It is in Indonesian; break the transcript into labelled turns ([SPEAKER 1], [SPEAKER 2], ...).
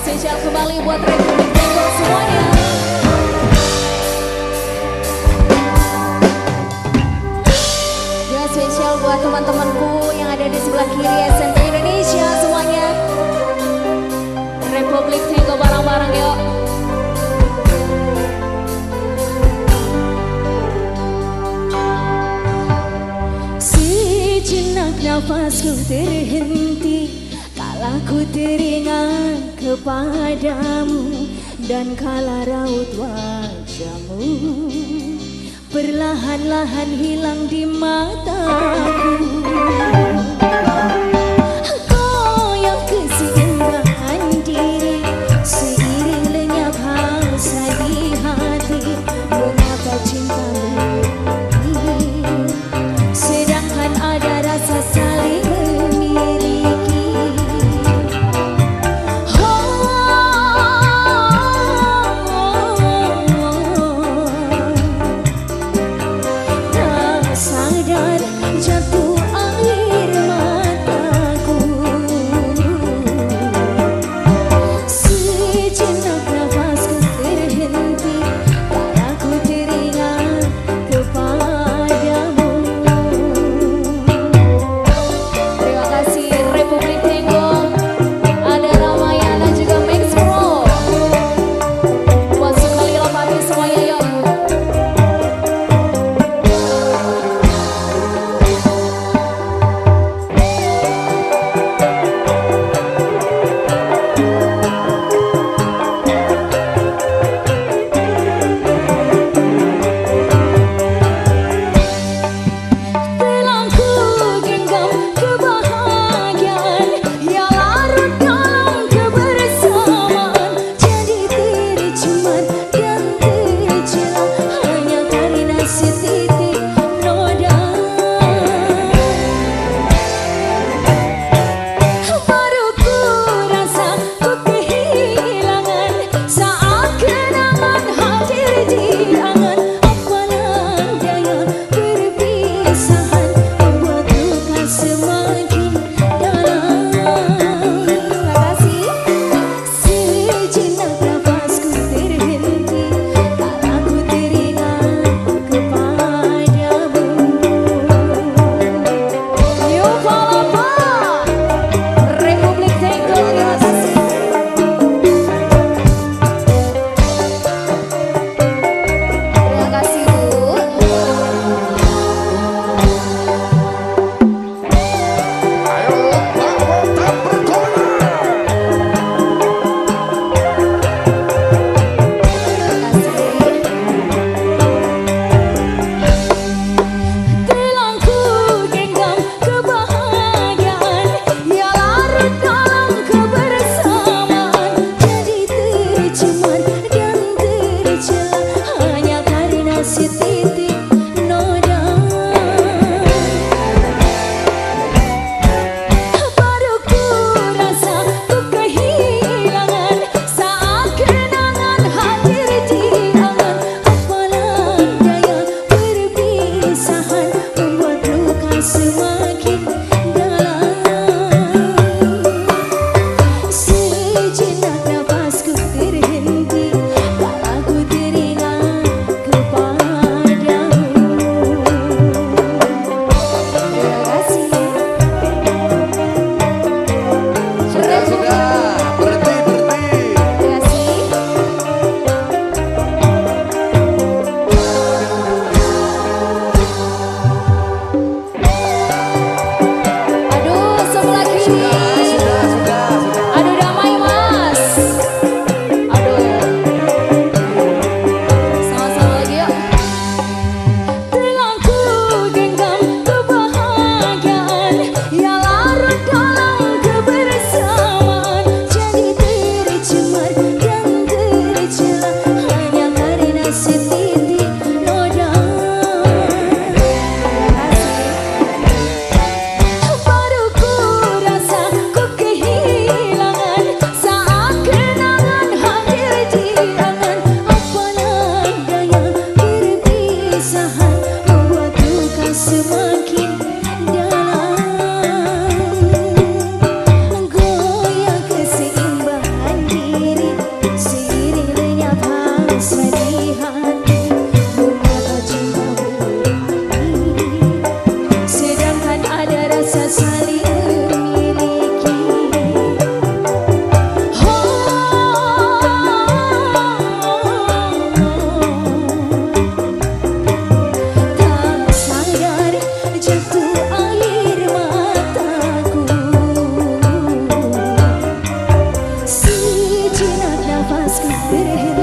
[SPEAKER 1] Spesial kembali buat Republik Bengkok semuanya. Juga spesial buat teman-temanku yang ada di sebelah kiri SMP Indonesia semuanya. Republik Bengkok bareng-bareng yuk. Nafasku terhenti Kala ku teringat kepadamu. Dan kala raut wajahmu Perlahan-lahan hilang di mataku Ask me.